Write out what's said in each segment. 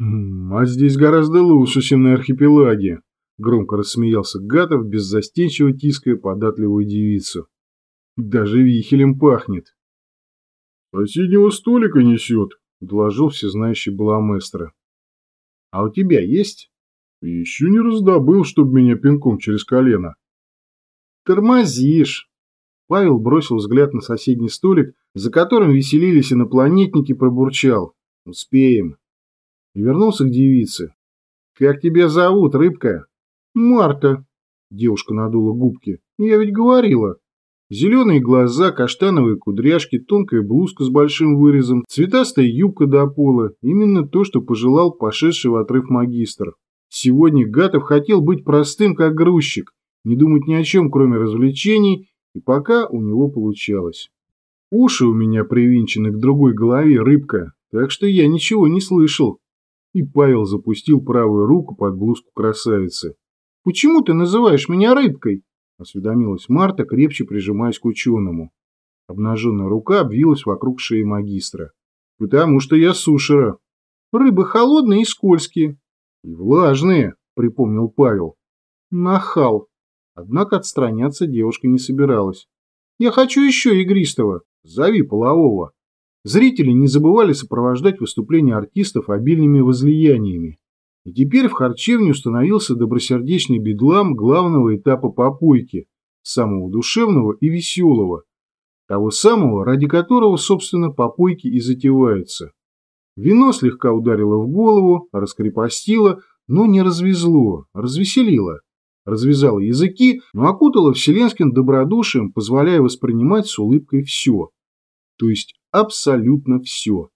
«А здесь гораздо лучше, чем на архипелаге», – громко рассмеялся Гатов, беззастенчиво тиская податливую девицу. «Даже вихелем пахнет». «Соседнего столика несет», – доложил всезнающий Баламестро. «А у тебя есть?» «Еще не раздобыл, чтобы меня пинком через колено». «Тормозишь!» Павел бросил взгляд на соседний столик, за которым веселились инопланетники, пробурчал. «Успеем» и вернулся к девице. «Как тебя зовут, рыбка?» «Марта», – девушка надула губки. «Я ведь говорила». Зеленые глаза, каштановые кудряшки, тонкая блузка с большим вырезом, цветастая юбка до пола – именно то, что пожелал пошедший в отрыв магистр. Сегодня Гатов хотел быть простым, как грузчик, не думать ни о чем, кроме развлечений, и пока у него получалось. Уши у меня привинчены к другой голове, рыбка, так что я ничего не слышал и Павел запустил правую руку под блузку красавицы. «Почему ты называешь меня рыбкой?» – осведомилась Марта, крепче прижимаясь к ученому. Обнаженная рука обвилась вокруг шеи магистра. «Потому что я сушера». «Рыбы холодные и скользкие». «И влажные», – припомнил Павел. «Нахал». Однако отстраняться девушка не собиралась. «Я хочу еще игристого. Зови полового». Зрители не забывали сопровождать выступления артистов обильными возлияниями. И теперь в харчевне установился добросердечный бедлам главного этапа попойки, самого душевного и веселого, того самого, ради которого, собственно, попойки и затеваются. Вино слегка ударило в голову, раскрепостило, но не развезло, развеселило. Развязало языки, но окутало вселенским добродушием, позволяя воспринимать с улыбкой все. То есть абсолютно все.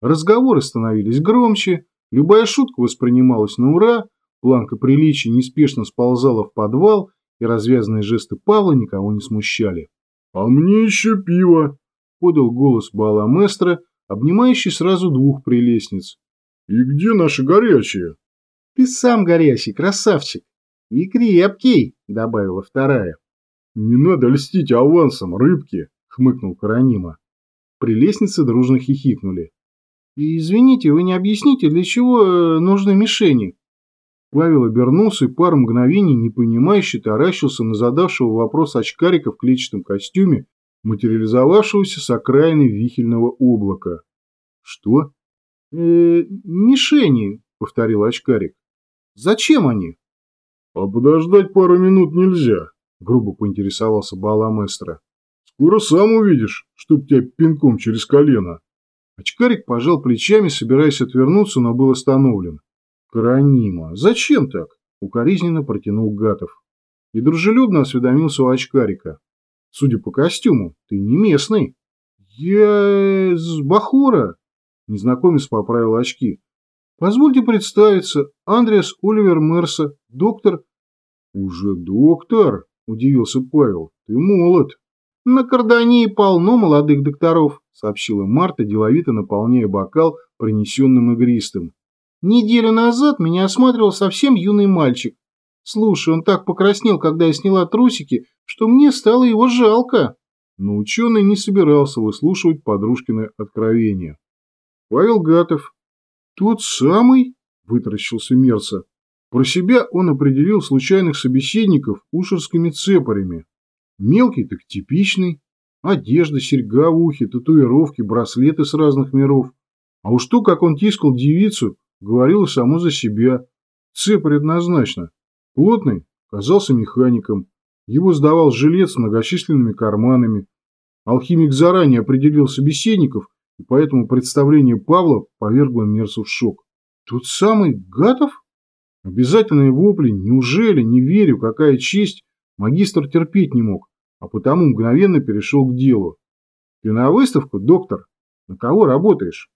Разговоры становились громче, любая шутка воспринималась на ура, планка приличия неспешно сползала в подвал, и развязанные жесты Павла никого не смущали. «А мне еще пиво!» – подал голос Баламестра, обнимающий сразу двух прелестниц. «И где наши горячие?» «Ты сам горячий, красавчик! И крепкий!» – добавила вторая. «Не надо льстить авансом, рыбки!» – хмыкнул Каранима. Прелестницы дружно хихикнули. «Извините, вы не объясните, для чего э, нужны мишени?» Павел обернулся и пару мгновений непонимающе таращился на задавшего вопрос очкарика в клетчатом костюме, материализовавшегося с окраины вихельного облака. «Что?» э, -э мишени», — повторил очкарик. «Зачем они?» «А подождать пару минут нельзя», — грубо поинтересовался Баламестро. Скоро сам увидишь, чтоб тебя пинком через колено. Очкарик пожал плечами, собираясь отвернуться, но был остановлен. Каранима, зачем так? Укоризненно протянул Гатов. И дружелюбно осведомился у очкарика. Судя по костюму, ты не местный. Я с Бахура. Незнакомец поправил очки. Позвольте представиться, Андреас Оливер Мерса, доктор... Уже доктор, удивился Павел. Ты молод. «На Кардании полно молодых докторов», – сообщила Марта, деловито наполняя бокал принесенным игристым. «Неделю назад меня осматривал совсем юный мальчик. Слушай, он так покраснел, когда я сняла трусики, что мне стало его жалко». Но ученый не собирался выслушивать подружкины откровения. Павел Гатов. «Тот самый?» – вытаращился Мерса. Про себя он определил случайных собеседников ушерскими цепарями. Мелкий так типичный. Одежда, серьга в ухе, татуировки, браслеты с разных миров. А уж то, как он тискал девицу, говорило само за себя. Цепарь однозначно. Плотный казался механиком. Его сдавал жилет с многочисленными карманами. Алхимик заранее определил собеседников, и поэтому представление Павла повергло Мерсу в шок. Тот самый Гатов? Обязательные вопли, неужели, не верю, какая честь, магистр терпеть не мог а потому мгновенно перешел к делу. «Ты на выставку, доктор? На кого работаешь?»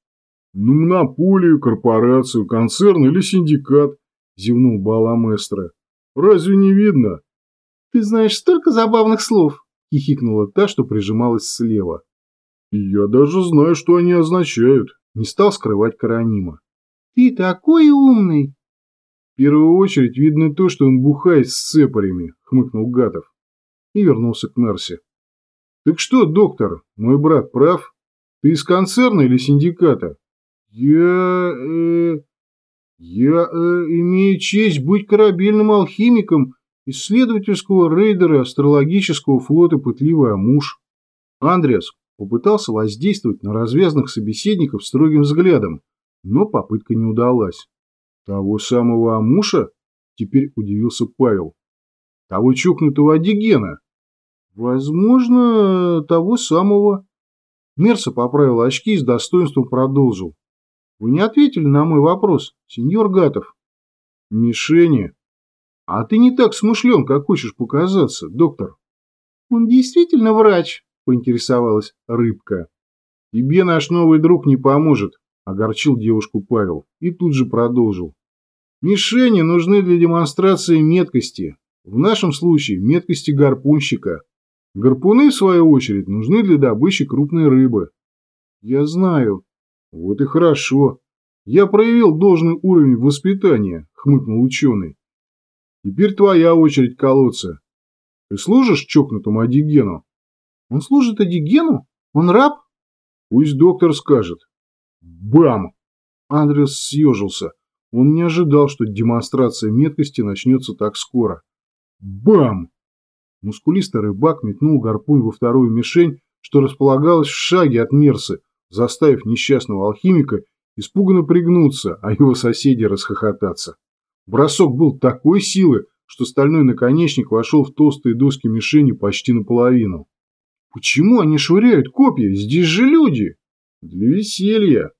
«На монополию, корпорацию, концерн или синдикат», – зевнул Баламестро. «Разве не видно?» «Ты знаешь столько забавных слов», – хихикнула та, что прижималась слева. «Я даже знаю, что они означают», – не стал скрывать Каранима. «Ты такой умный!» «В первую очередь видно то, что он бухает с цепарями», – хмыкнул Гатов и вернулся к Мерси. «Так что, доктор, мой брат прав? Ты из концерна или синдиката?» «Я... э... Я э, имею честь быть корабельным алхимиком исследовательского рейдера астрологического флота «Пытливый Амуш». Андреас попытался воздействовать на развязанных собеседников строгим взглядом, но попытка не удалась. Того самого Амуша? Теперь удивился Павел. Того чокнутого Адигена? Возможно, того самого. Мерса поправил очки и с достоинством продолжил. Вы не ответили на мой вопрос, сеньор Гатов. Мишени. А ты не так смышлен, как хочешь показаться, доктор. Он действительно врач, поинтересовалась рыбка. Тебе наш новый друг не поможет, огорчил девушку Павел и тут же продолжил. Мишени нужны для демонстрации меткости. В нашем случае меткости гарпунщика. Гарпуны, в свою очередь, нужны для добычи крупной рыбы. Я знаю. Вот и хорошо. Я проявил должный уровень воспитания, хмыкнул ученый. Теперь твоя очередь колоться. Ты служишь чокнутому Адигену? Он служит Адигену? Он раб? Пусть доктор скажет. Бам! Андрес съежился. Он не ожидал, что демонстрация меткости начнется так скоро. Бам! Мускулистый рыбак метнул гарпун во вторую мишень, что располагалась в шаге от Мерсы, заставив несчастного алхимика испуганно пригнуться, а его соседи расхохотаться. Бросок был такой силы, что стальной наконечник вошел в толстые доски мишени почти наполовину. Почему они швыряют копья? Здесь же люди. Для веселья.